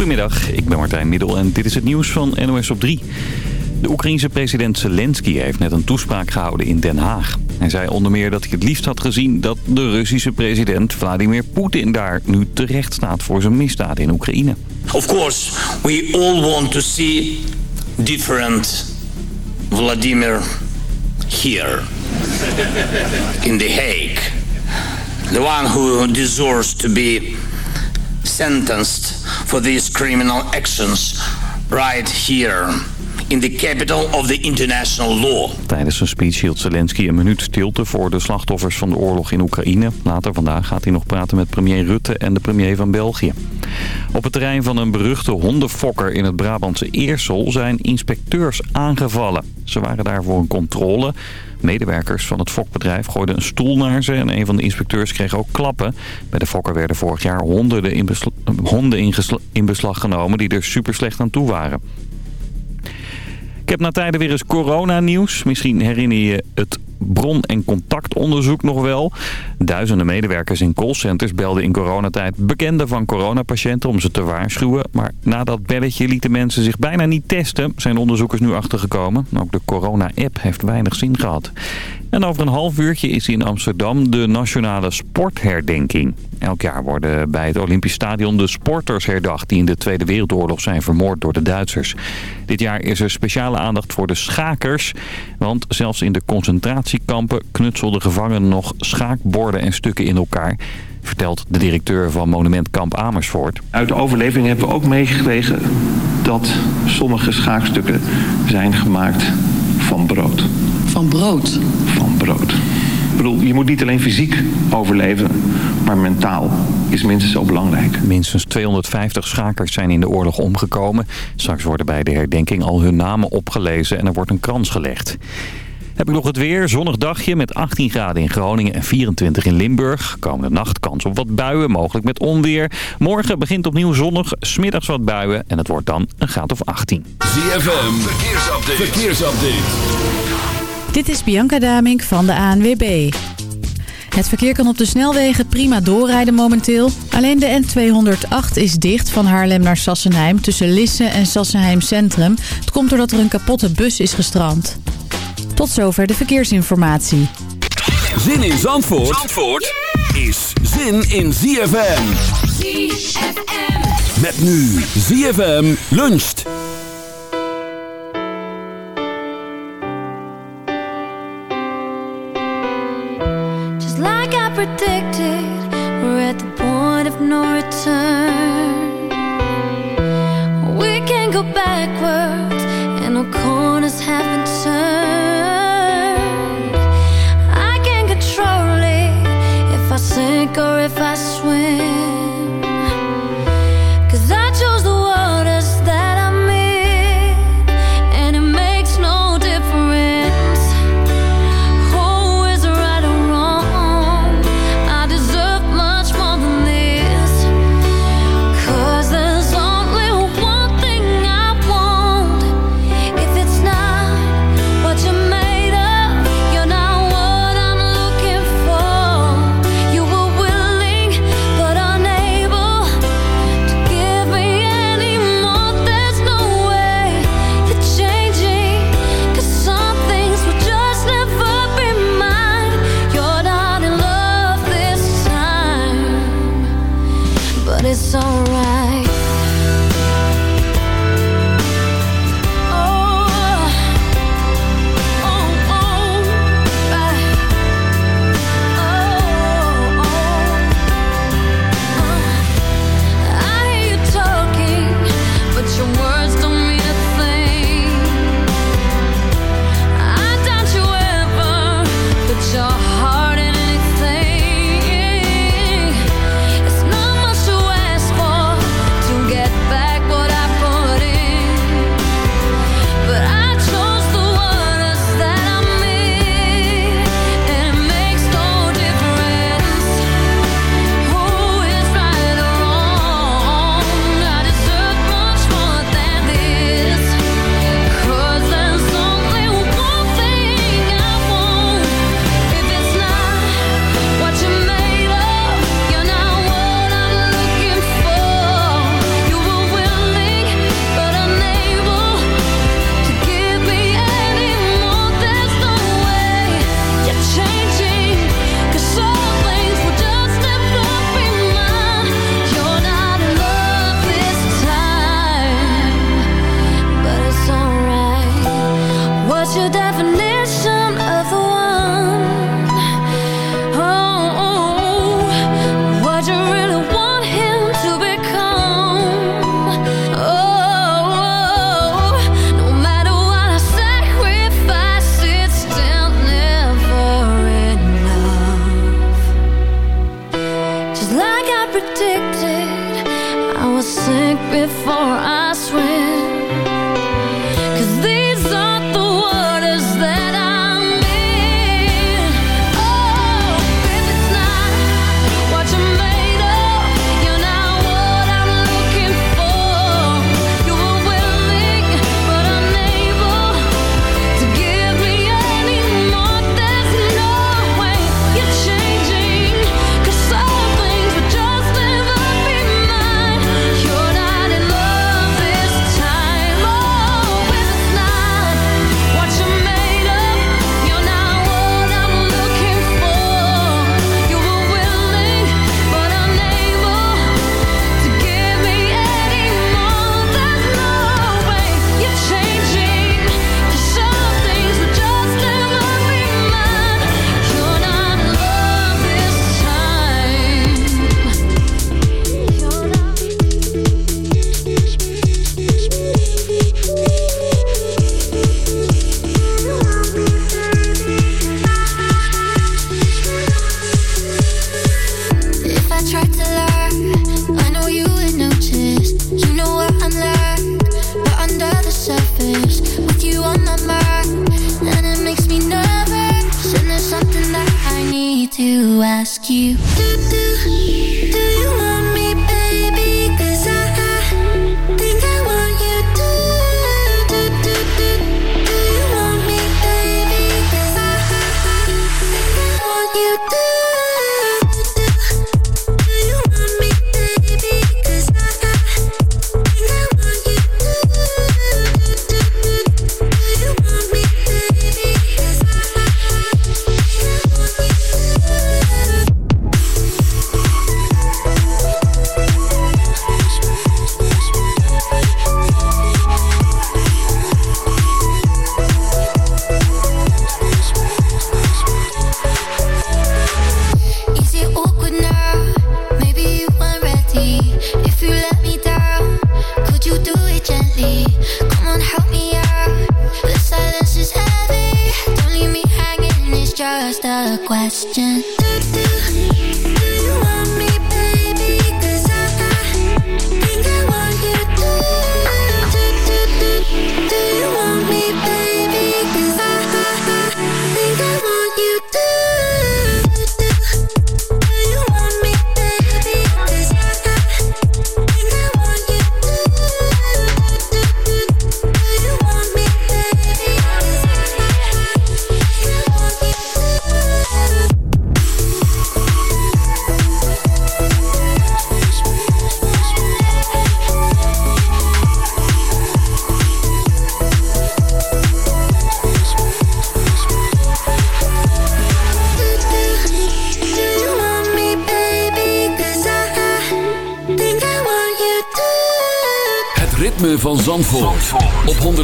Goedemiddag, ik ben Martijn Middel en dit is het nieuws van NOS op 3. De Oekraïense president Zelensky heeft net een toespraak gehouden in Den Haag. Hij zei onder meer dat hij het liefst had gezien dat de Russische president Vladimir Poetin daar nu terecht staat voor zijn misdaad in Oekraïne. Of course, we all want to see different Vladimir here in The Hague. The one who deserves to be sentenced for these criminal actions right here in the capital of the international law. Tijdens zijn speech hield Zelensky een minuut stilte voor de slachtoffers van de oorlog in Oekraïne. Later vandaag gaat hij nog praten met premier Rutte en de premier van België. Op het terrein van een beruchte hondenfokker in het Brabantse Eersel zijn inspecteurs aangevallen. Ze waren daar voor een controle. Medewerkers van het fokbedrijf gooiden een stoel naar ze en een van de inspecteurs kreeg ook klappen. Bij de fokker werden vorig jaar honderden in honden in beslag genomen die er super slecht aan toe waren. Ik heb na tijden weer eens coronanieuws. Misschien herinner je het bron- en contactonderzoek nog wel. Duizenden medewerkers in callcenters belden in coronatijd bekenden van coronapatiënten om ze te waarschuwen. Maar na dat belletje lieten mensen zich bijna niet testen, zijn onderzoekers nu achtergekomen. Ook de corona-app heeft weinig zin gehad. En over een half uurtje is in Amsterdam de nationale sportherdenking. Elk jaar worden bij het Olympisch Stadion de sporters herdacht... die in de Tweede Wereldoorlog zijn vermoord door de Duitsers. Dit jaar is er speciale aandacht voor de schakers. Want zelfs in de concentratiekampen knutselden gevangenen nog schaakborden en stukken in elkaar vertelt de directeur van Monument Kamp Amersfoort. Uit de overleving hebben we ook meegekregen dat sommige schaakstukken zijn gemaakt van brood. Van brood? Van brood. Ik bedoel, je moet niet alleen fysiek overleven, maar mentaal is minstens zo belangrijk. Minstens 250 schakers zijn in de oorlog omgekomen. Straks worden bij de herdenking al hun namen opgelezen en er wordt een krans gelegd. Heb ik nog het weer. Zonnig dagje met 18 graden in Groningen en 24 in Limburg. Komende nacht kans op wat buien, mogelijk met onweer. Morgen begint opnieuw zonnig, smiddags wat buien en het wordt dan een graad of 18. ZFM, verkeersupdate. verkeersupdate. Dit is Bianca Damink van de ANWB. Het verkeer kan op de snelwegen prima doorrijden momenteel. Alleen de N208 is dicht van Haarlem naar Sassenheim tussen Lisse en Sassenheim Centrum. Het komt doordat er een kapotte bus is gestrand. Tot zover de verkeersinformatie. Zin in Zandvoort, Zandvoort is zin in ZFM. ZFM. Met nu ZFM luncht. predicted, we're at the point of no return. We can't go backwards, and no corners have been turned. before I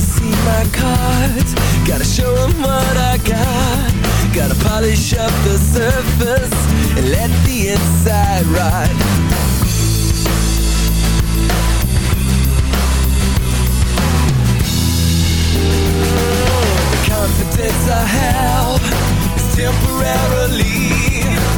see my cards. Gotta show them what I got. Gotta polish up the surface And let the inside rot The confidence I have Is temporarily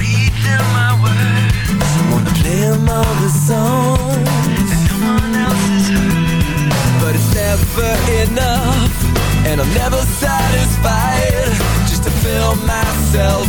read them my words. Wanna play them all the songs no one else. But it's never enough, and I'm never satisfied just to fill myself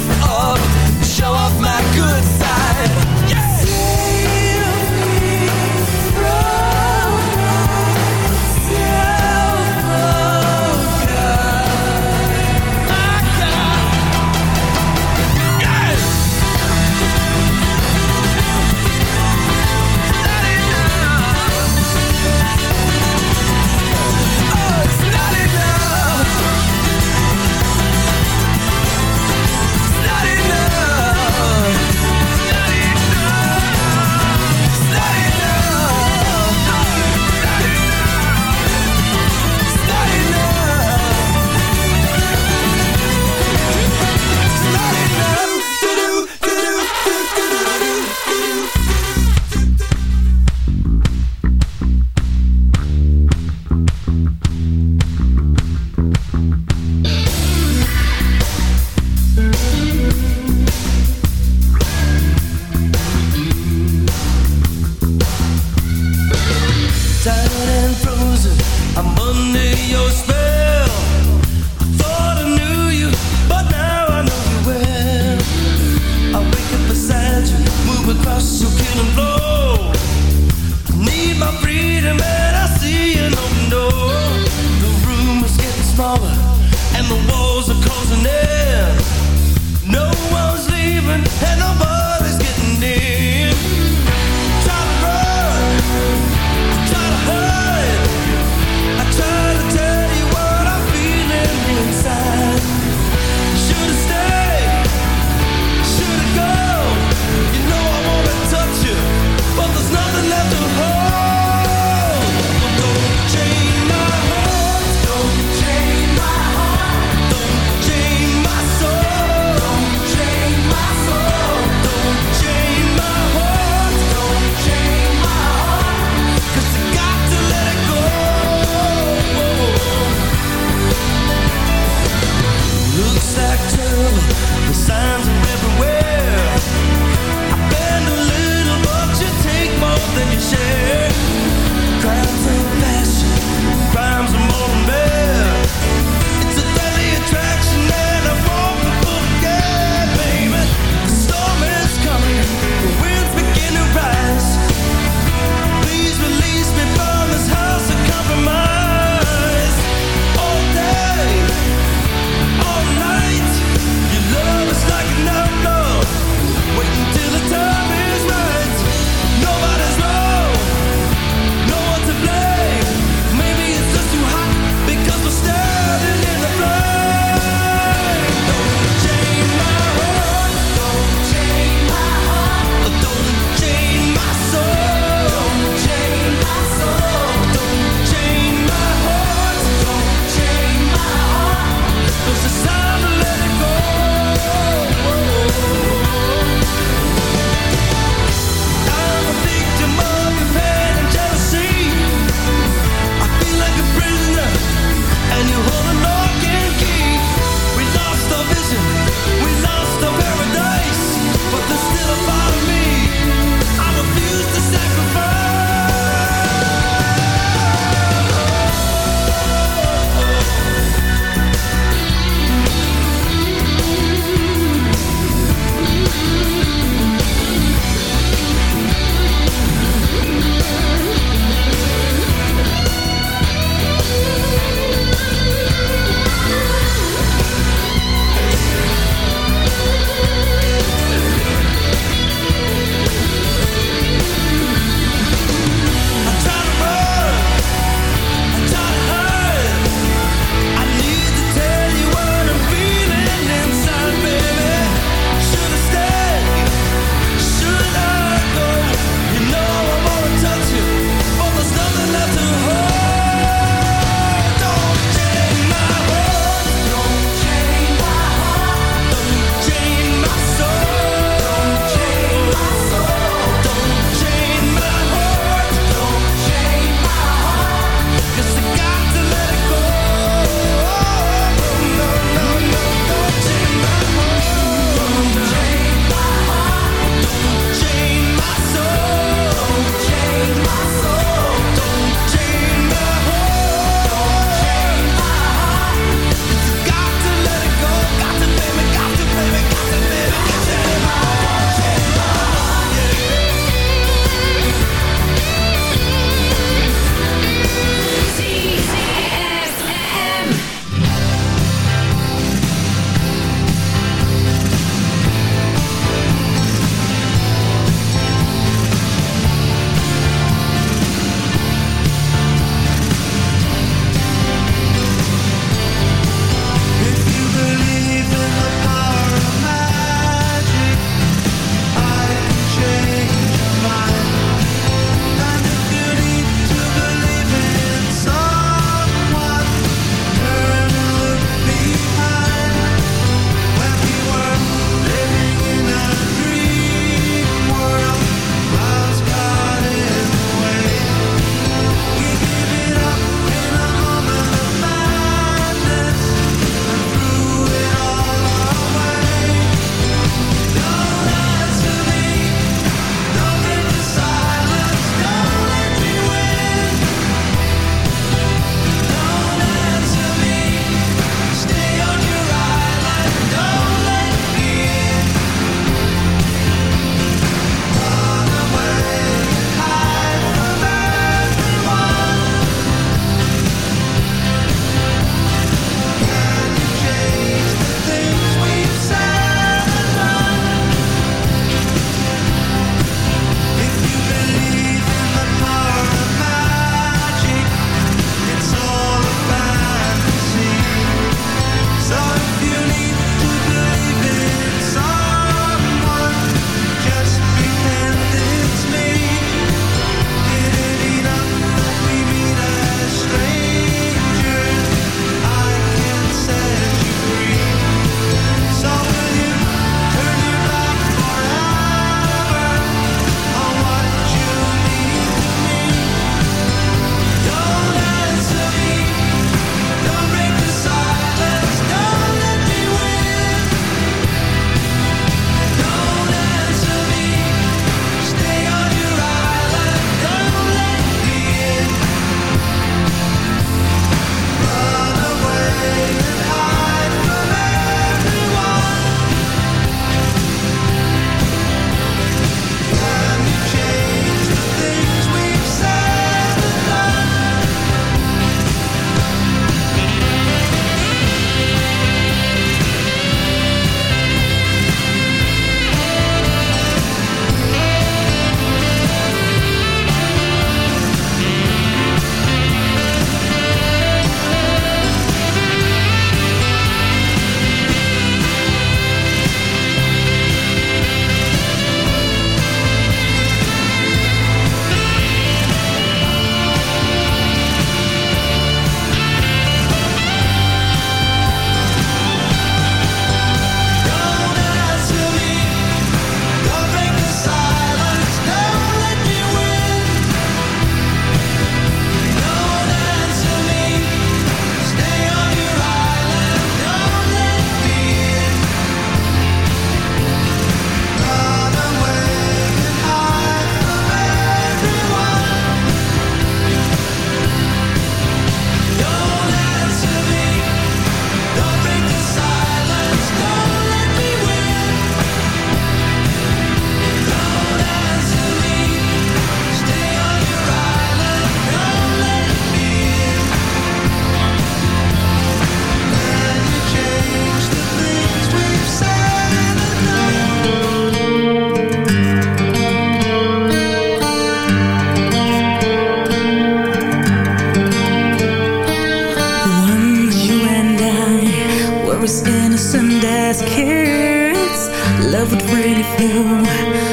And as kids Love would really feel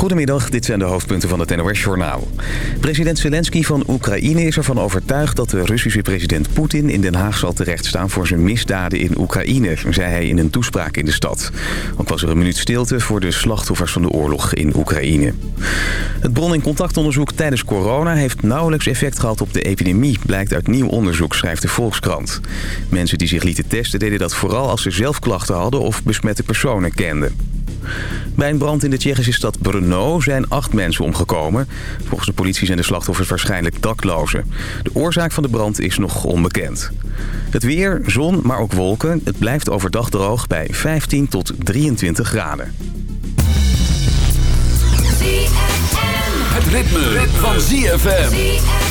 Goedemiddag, dit zijn de hoofdpunten van het NOS-journaal. President Zelensky van Oekraïne is ervan overtuigd dat de Russische president Poetin in Den Haag zal terechtstaan voor zijn misdaden in Oekraïne, zei hij in een toespraak in de stad. Ook was er een minuut stilte voor de slachtoffers van de oorlog in Oekraïne. Het bron-in contactonderzoek tijdens corona heeft nauwelijks effect gehad op de epidemie, blijkt uit nieuw onderzoek, schrijft de Volkskrant. Mensen die zich lieten testen deden dat vooral als ze zelf klachten hadden of besmette personen kenden. Bij een brand in de Tsjechische stad Brno zijn acht mensen omgekomen. Volgens de politie zijn de slachtoffers waarschijnlijk daklozen. De oorzaak van de brand is nog onbekend. Het weer, zon, maar ook wolken. Het blijft overdag droog bij 15 tot 23 graden. Het ritme, ritme. van ZFM.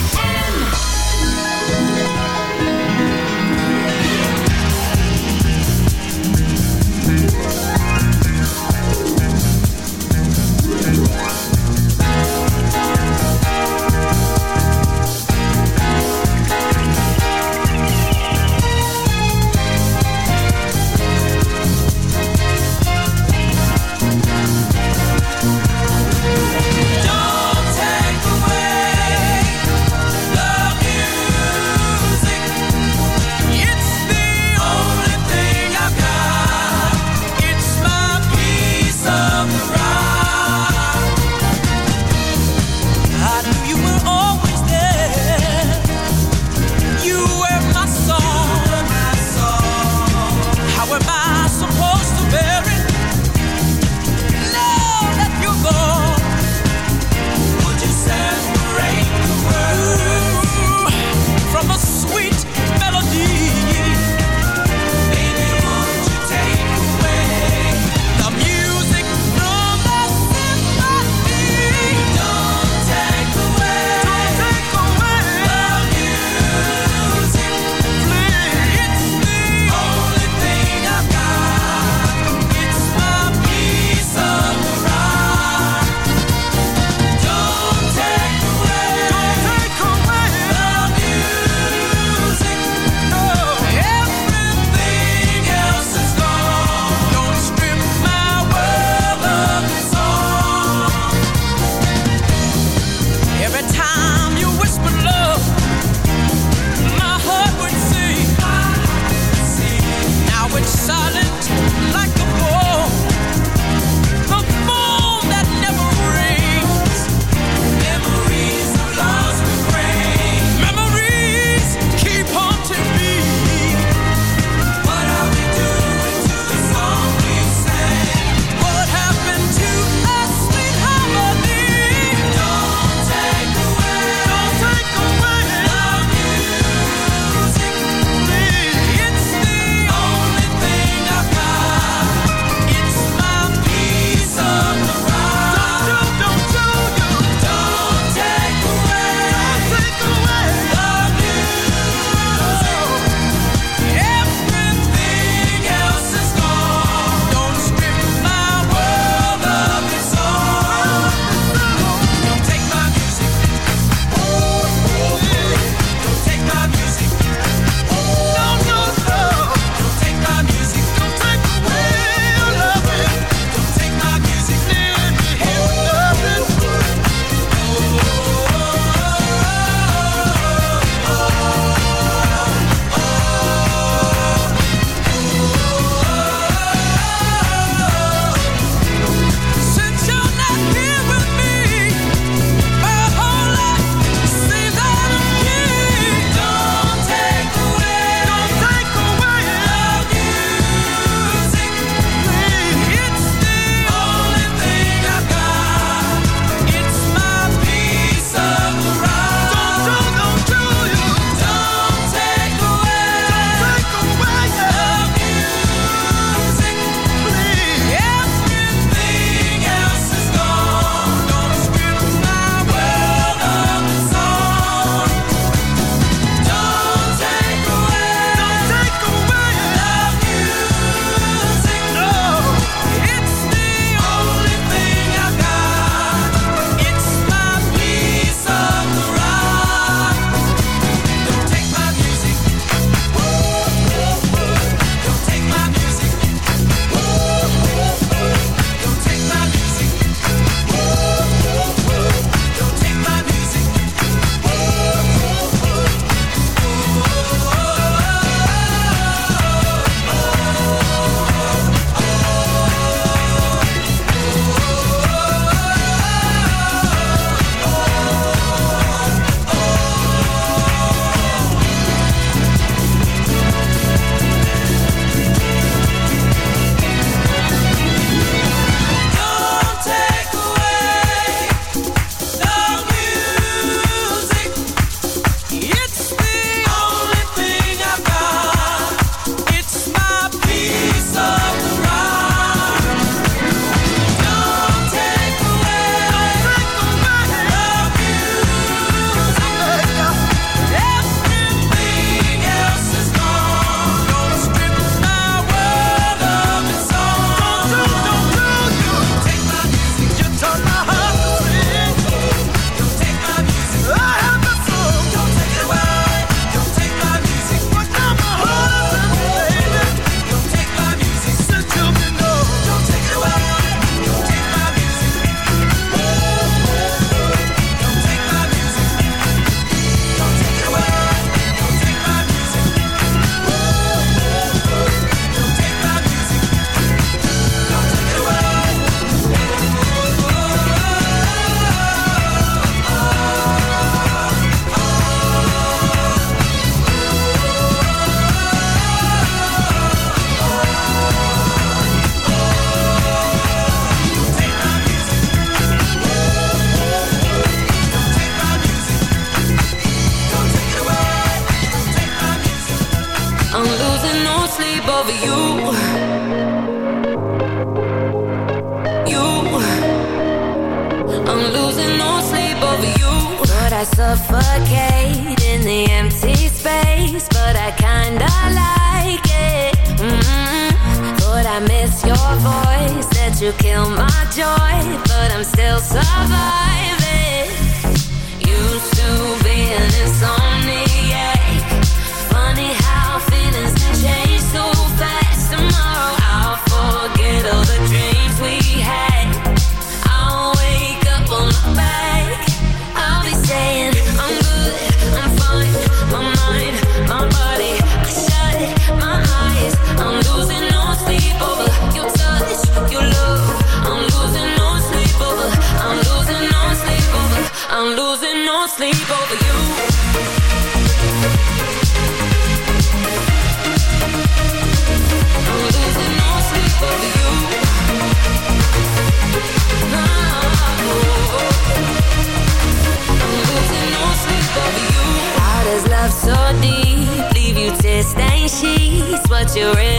lie. Said you kill my joy, but I'm still surviving. Used to being insomnia. to in.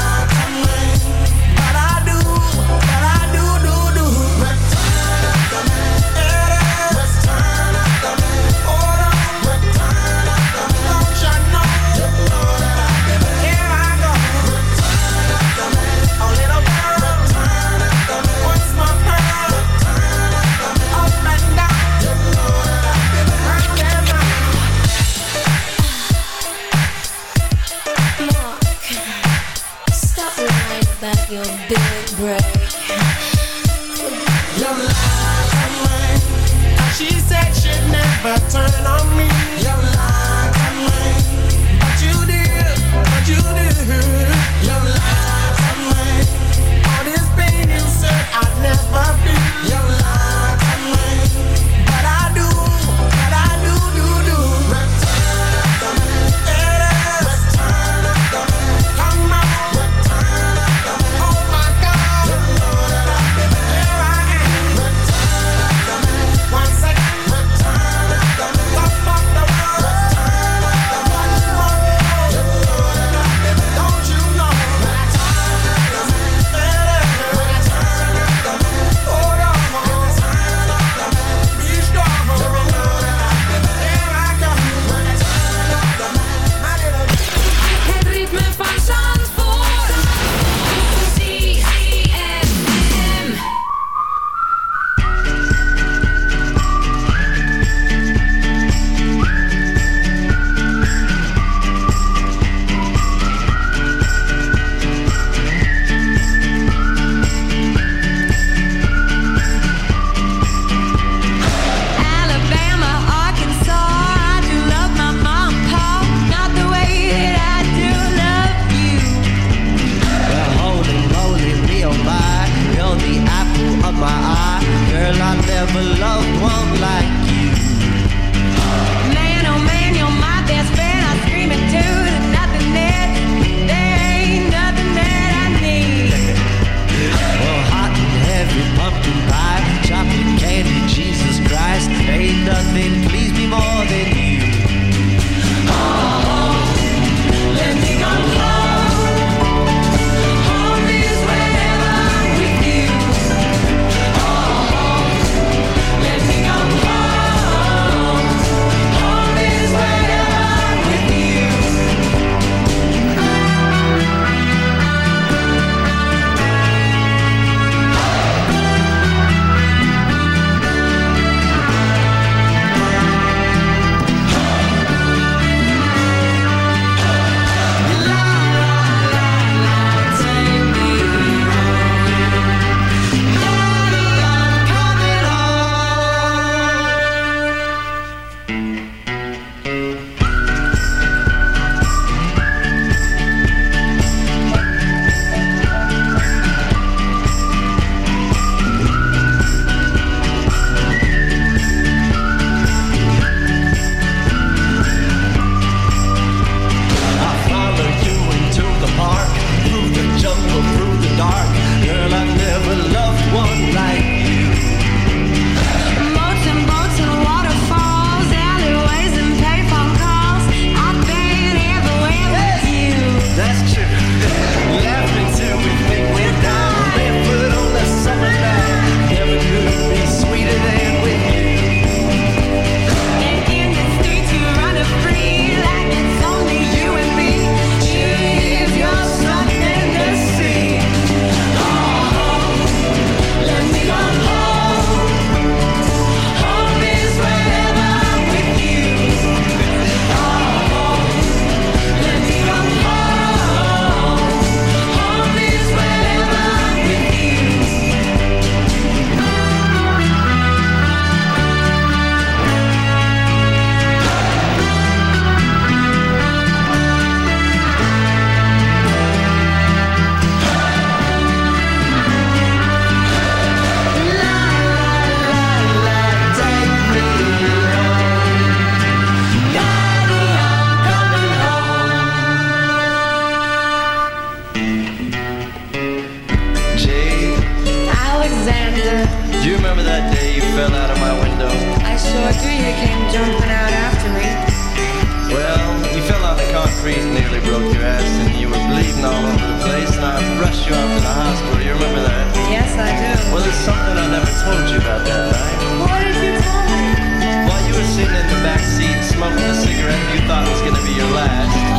rushed you out to the hospital. You remember that? Yes, I do. Well, there's something I never told you about that night. What did you tell me? While you were sitting in the back seat smoking a cigarette you thought was going to be your last.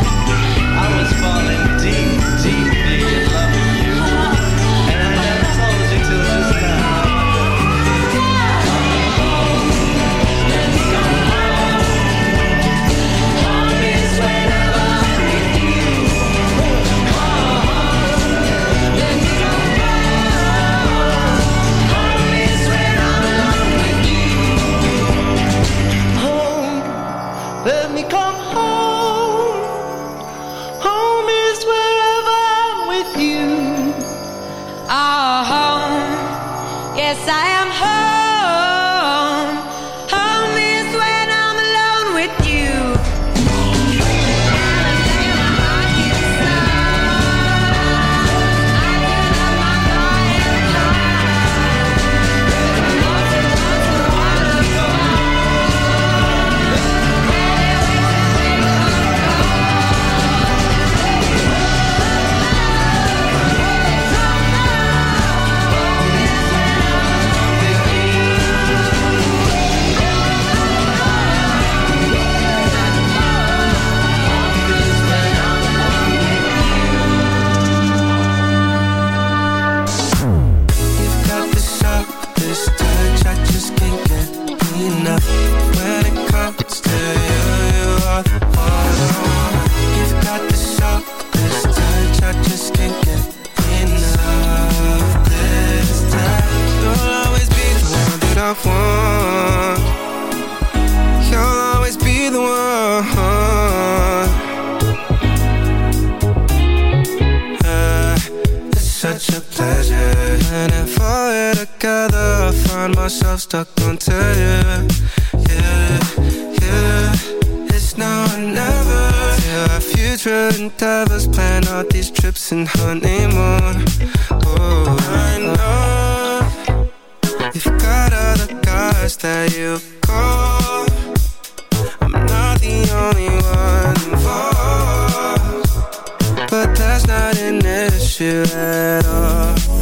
find myself stuck onto you Yeah, yeah. It's now or never. Yeah, our future endeavors Plan out these trips and honeymoon. Oh, I know. You've got other guys that you call. I'm not the only one involved. But that's not an issue at all.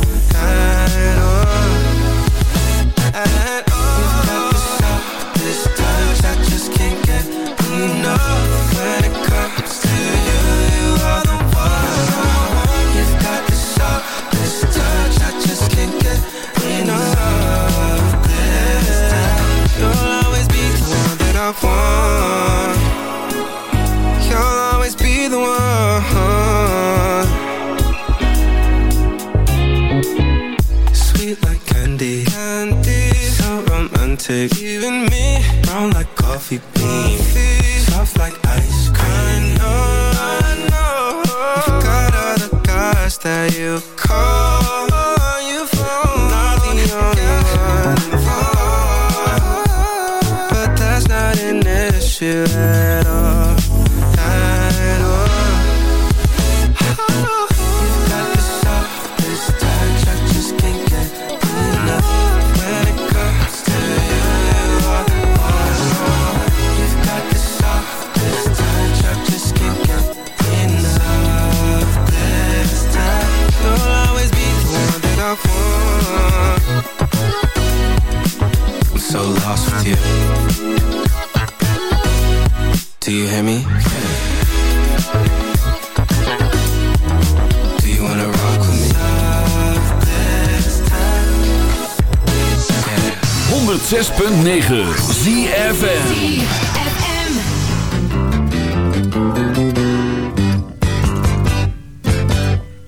106.9 ZFN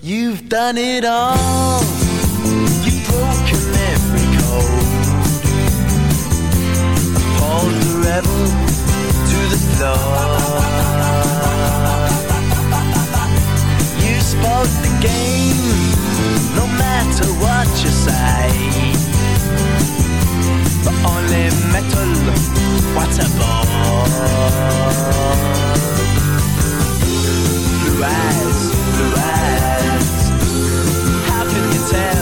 You've done it all. You've broken every code. Hold the rebel to the floor. You spoke the game, no matter what you say only metal. What a bore. Blue eyes, blue eyes. How can you tell?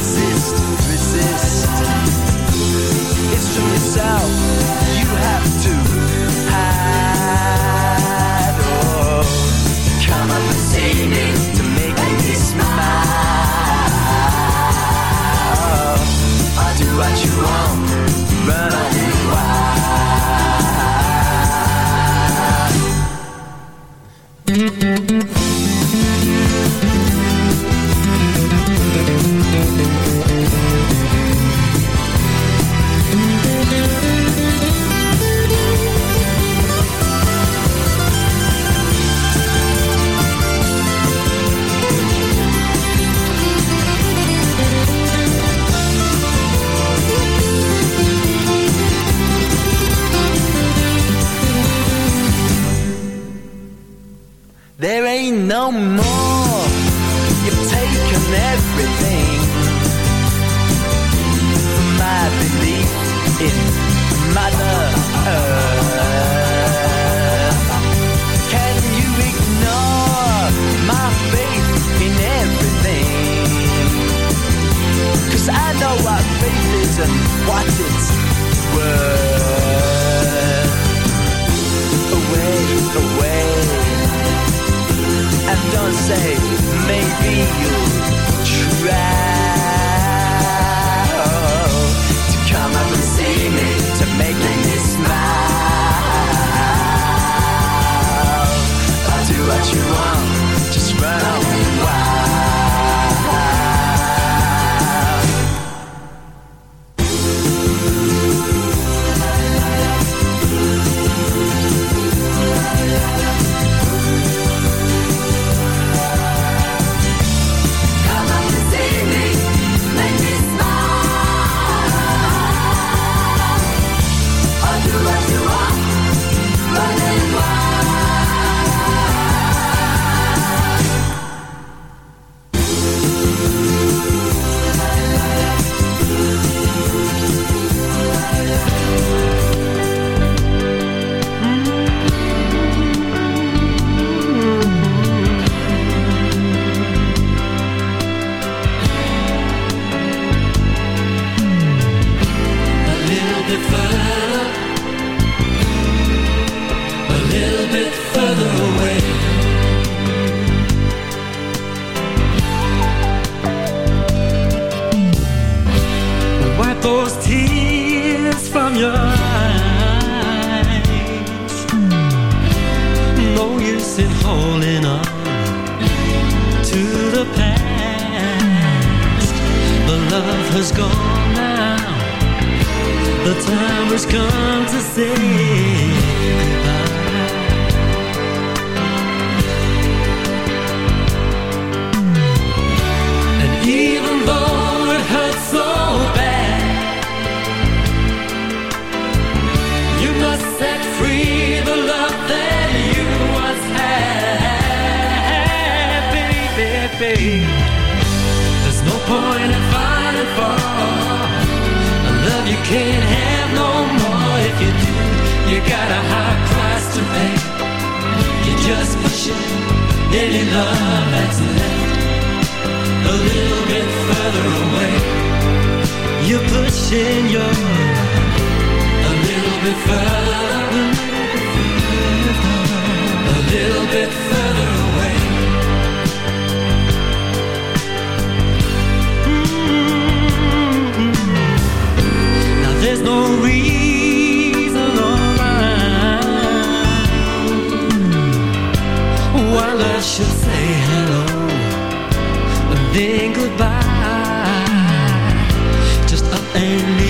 resist, resist. a little bit further away. Now there's no reason why I should say hello then goodbye. Just up and leave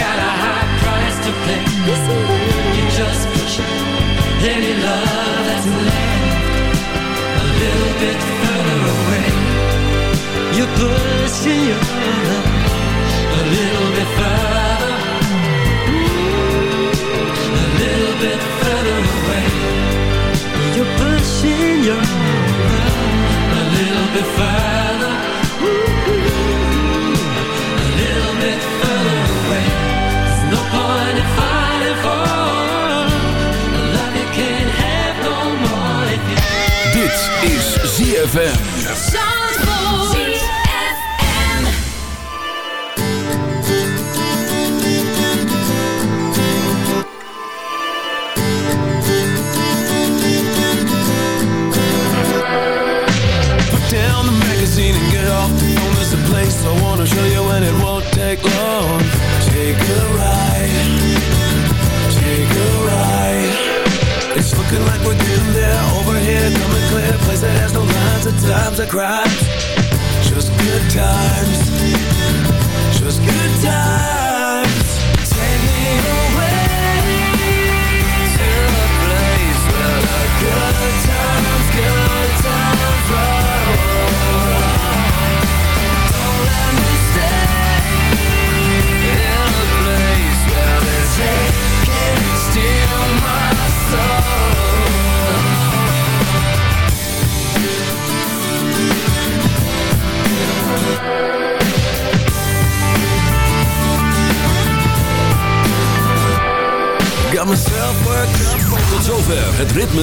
got a high price to pay. You just push any love that's left a little bit further away. You're pushing your love. ZFM.